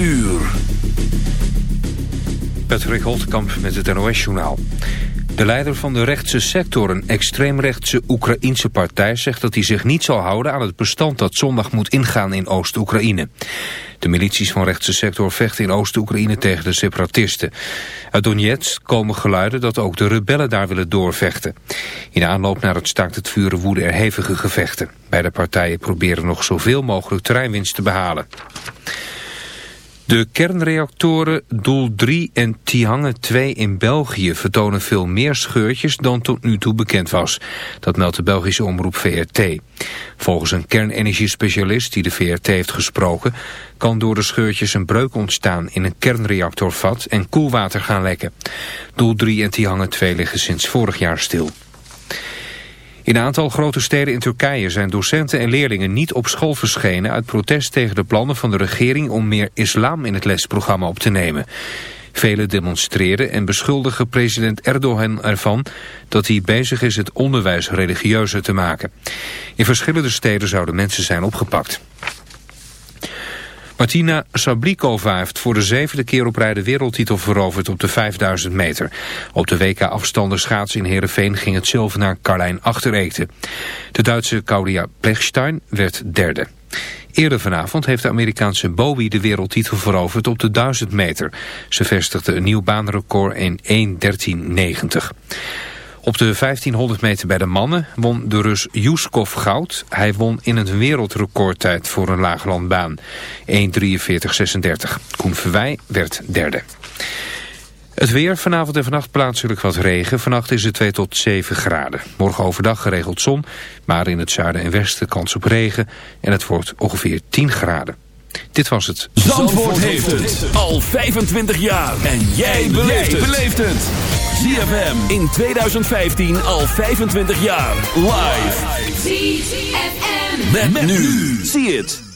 uur. Patrick Holtkamp met het NOS-journaal. De leider van de rechtse sector, een extreemrechtse Oekraïense partij... zegt dat hij zich niet zal houden aan het bestand dat zondag moet ingaan in Oost-Oekraïne. De milities van rechtse sector vechten in Oost-Oekraïne tegen de separatisten. Uit Donetsk komen geluiden dat ook de rebellen daar willen doorvechten. In aanloop naar het staakt het vuren woeden er hevige gevechten. Beide partijen proberen nog zoveel mogelijk terreinwinst te behalen. De kernreactoren Doel 3 en Tihange 2 in België vertonen veel meer scheurtjes dan tot nu toe bekend was. Dat meldt de Belgische omroep VRT. Volgens een kernenergiespecialist die de VRT heeft gesproken... kan door de scheurtjes een breuk ontstaan in een kernreactorvat en koelwater gaan lekken. Doel 3 en Tihange 2 liggen sinds vorig jaar stil. In een aantal grote steden in Turkije zijn docenten en leerlingen niet op school verschenen uit protest tegen de plannen van de regering om meer islam in het lesprogramma op te nemen. Velen demonstreren en beschuldigen president Erdogan ervan dat hij bezig is het onderwijs religieuzer te maken. In verschillende steden zouden mensen zijn opgepakt. Martina Sablikova heeft voor de zevende keer op rij de wereldtitel veroverd op de 5000 meter. Op de WK-afstanden schaatsen in Heerenveen ging het zilver naar Carlijn Achtereten. De Duitse Claudia Plechstein werd derde. Eerder vanavond heeft de Amerikaanse Bowie de wereldtitel veroverd op de 1000 meter. Ze vestigde een nieuw baanrecord in 1.13.90. Op de 1500 meter bij de mannen won de Rus Yuskov goud. Hij won in een wereldrecordtijd voor een laaglandbaan. 1.43.36. Koen Verwij werd derde. Het weer, vanavond en vannacht plaatselijk wat regen. Vannacht is het 2 tot 7 graden. Morgen overdag geregeld zon, maar in het zuiden en westen kans op regen. En het wordt ongeveer 10 graden. Dit was het. Zandvoort, heeft het al 25 jaar. En jij beleeft het. ZFM in 2015 al 25 jaar. Live. ZFM. Met, nu. Zie het.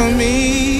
for me.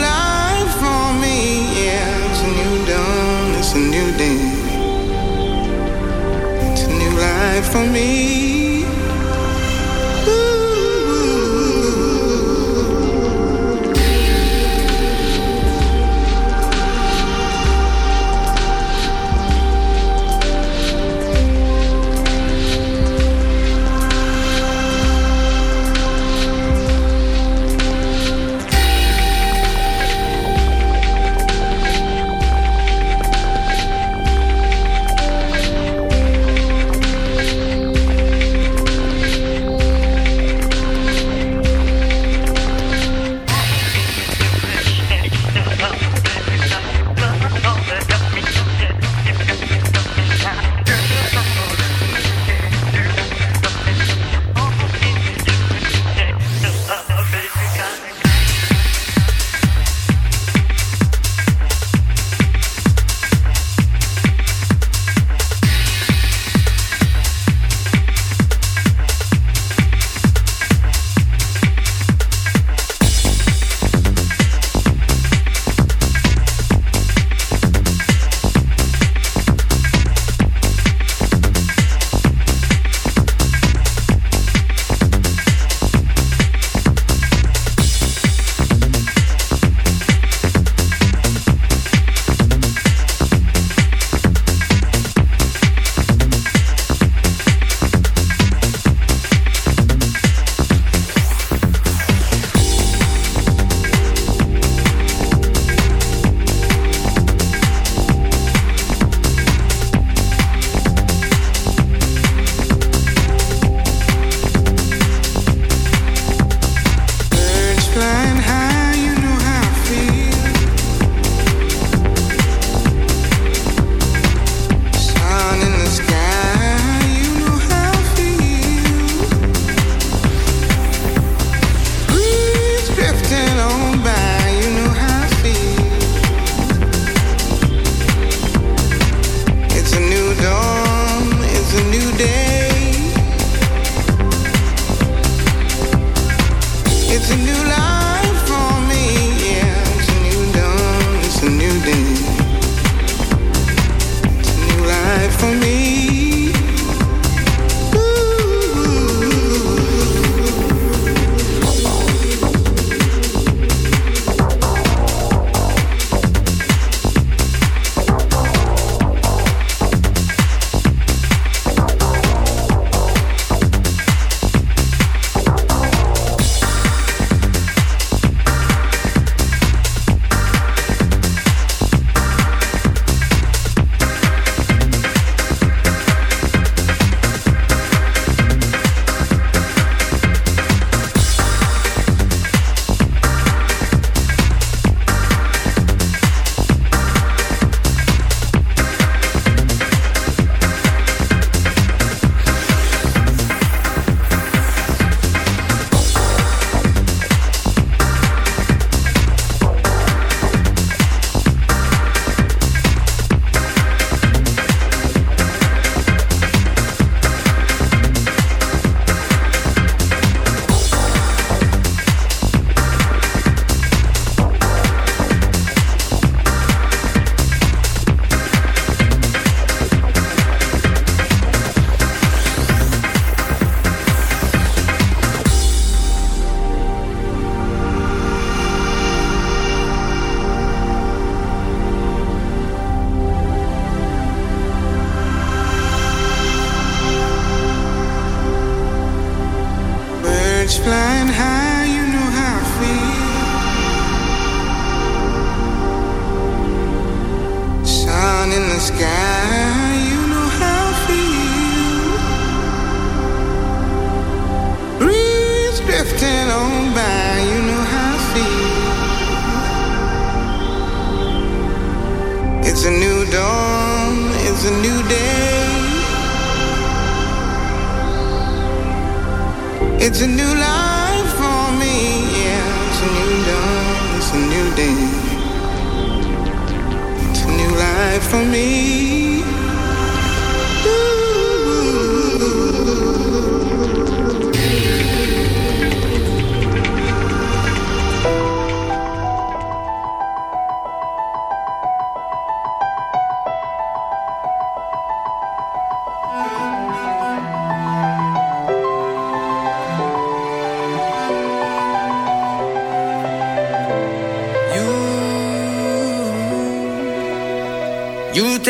for me.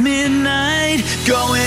midnight going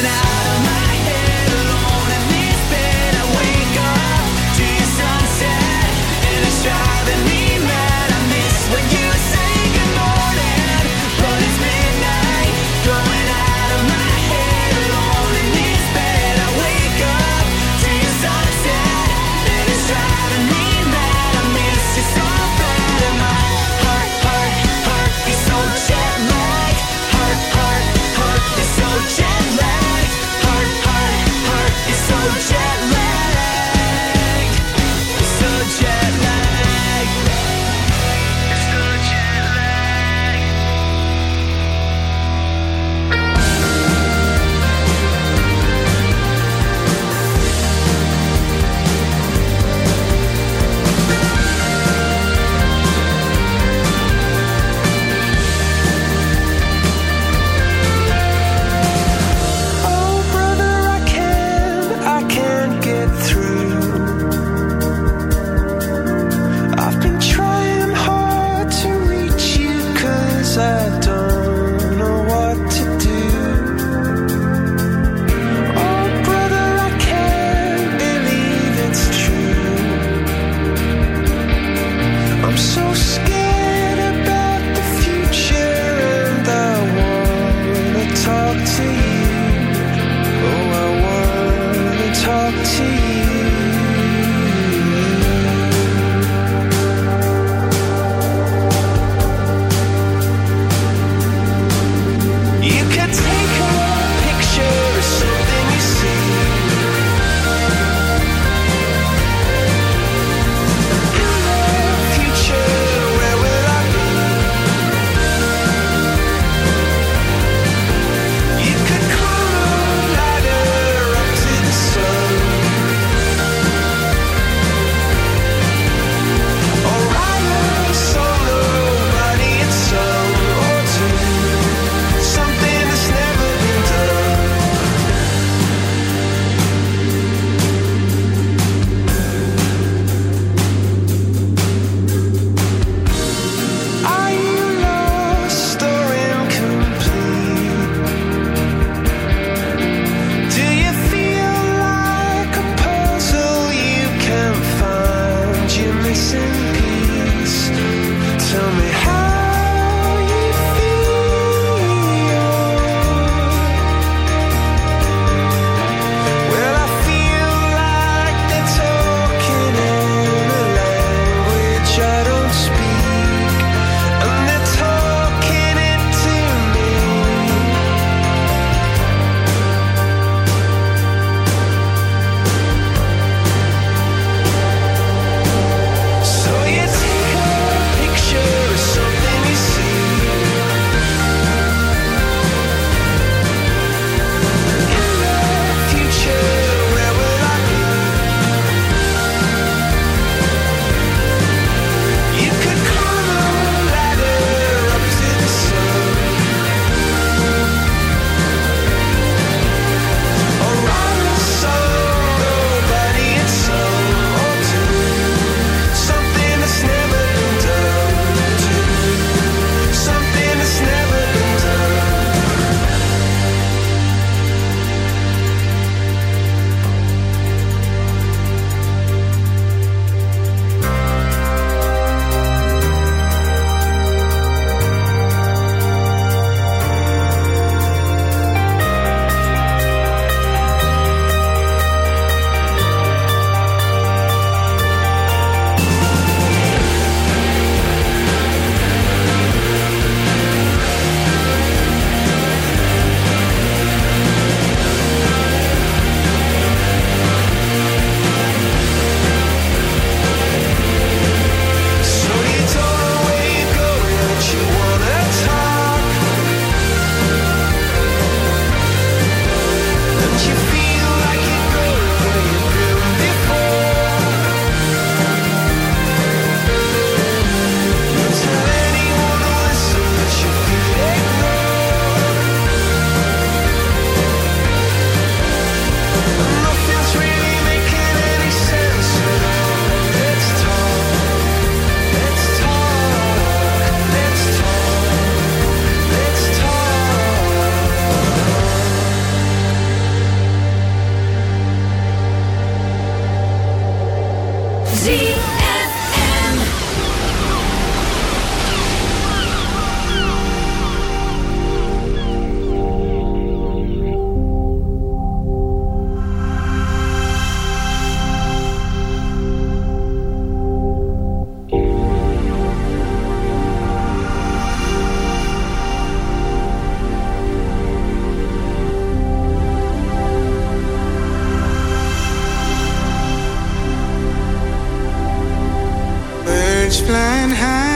flying high.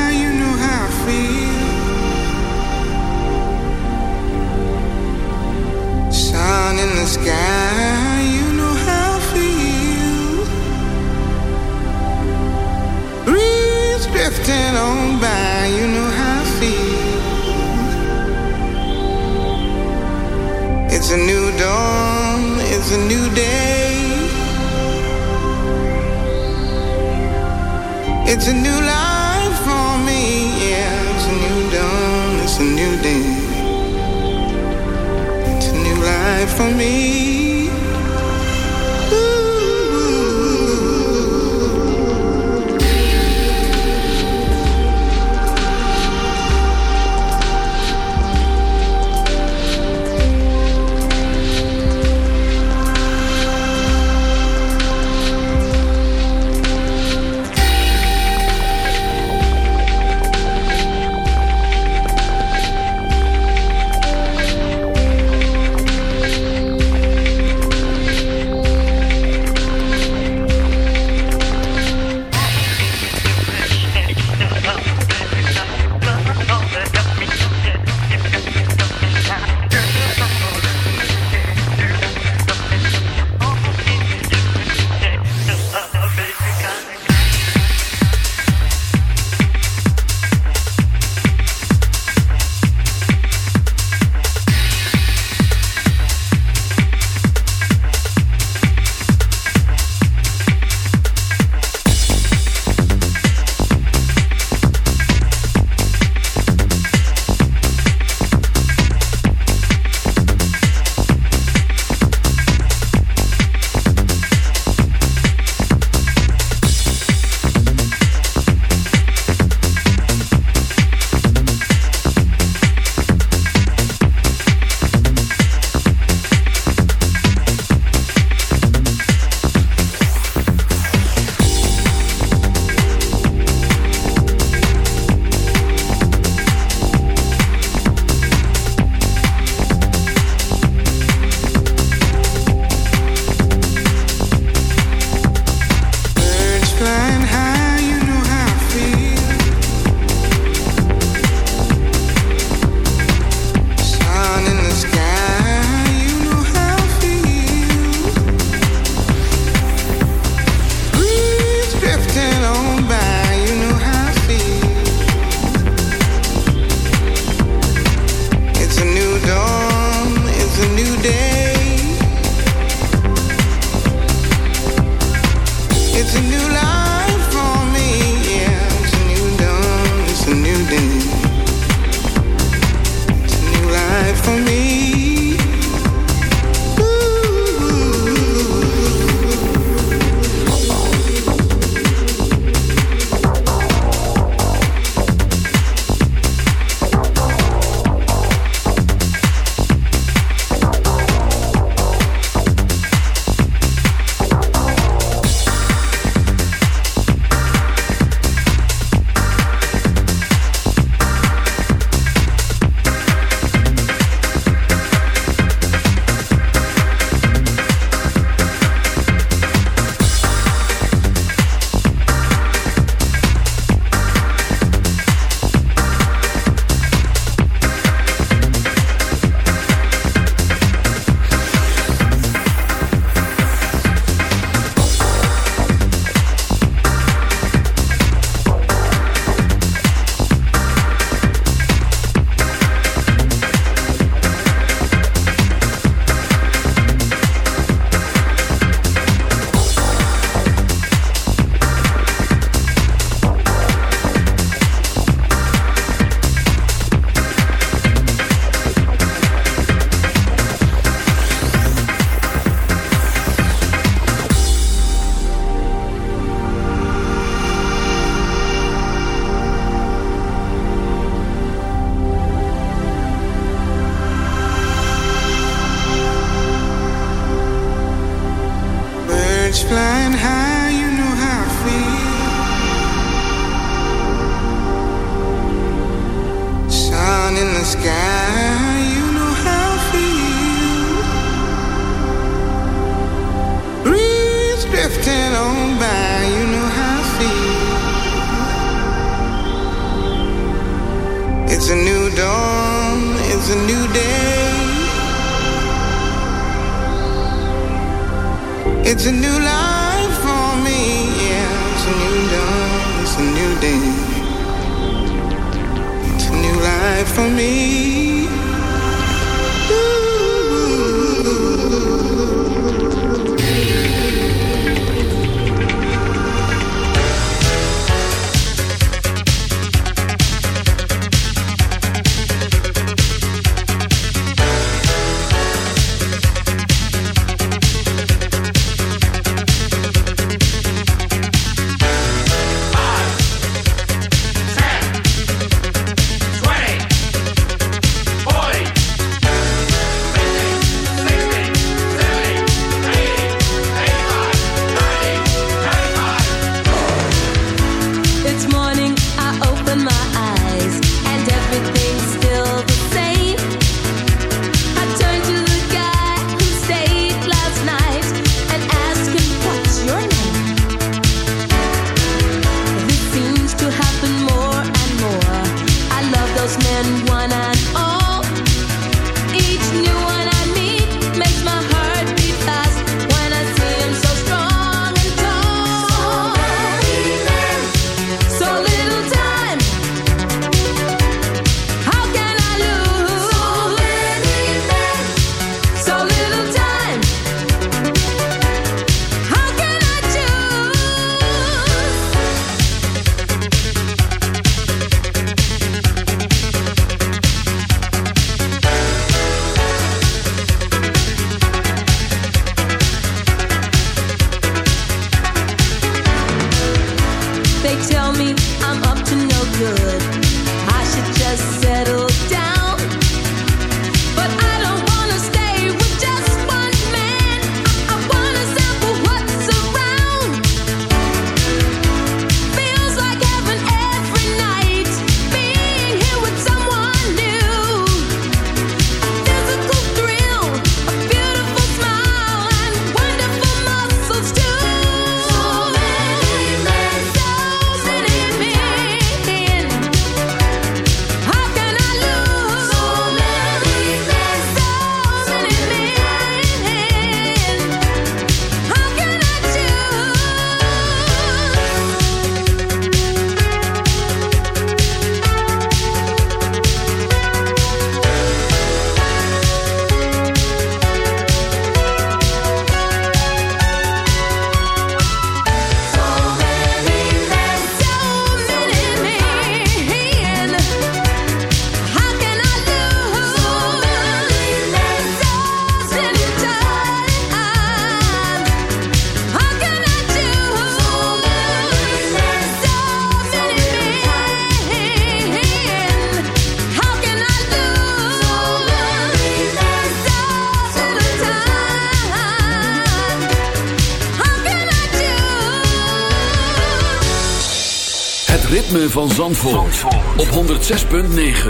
Op 106.9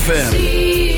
FM.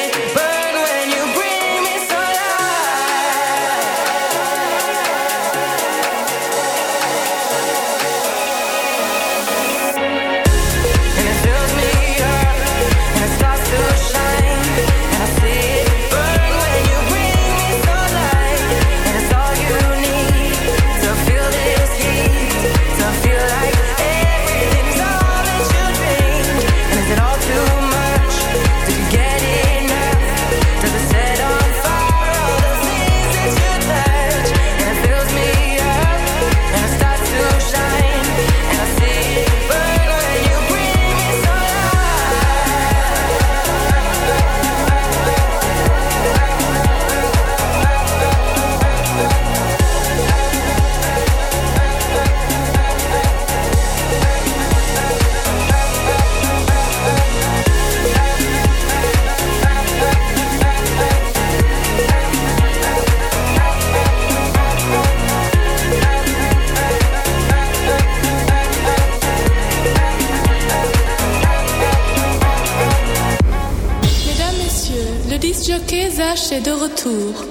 cours.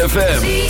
ZFM.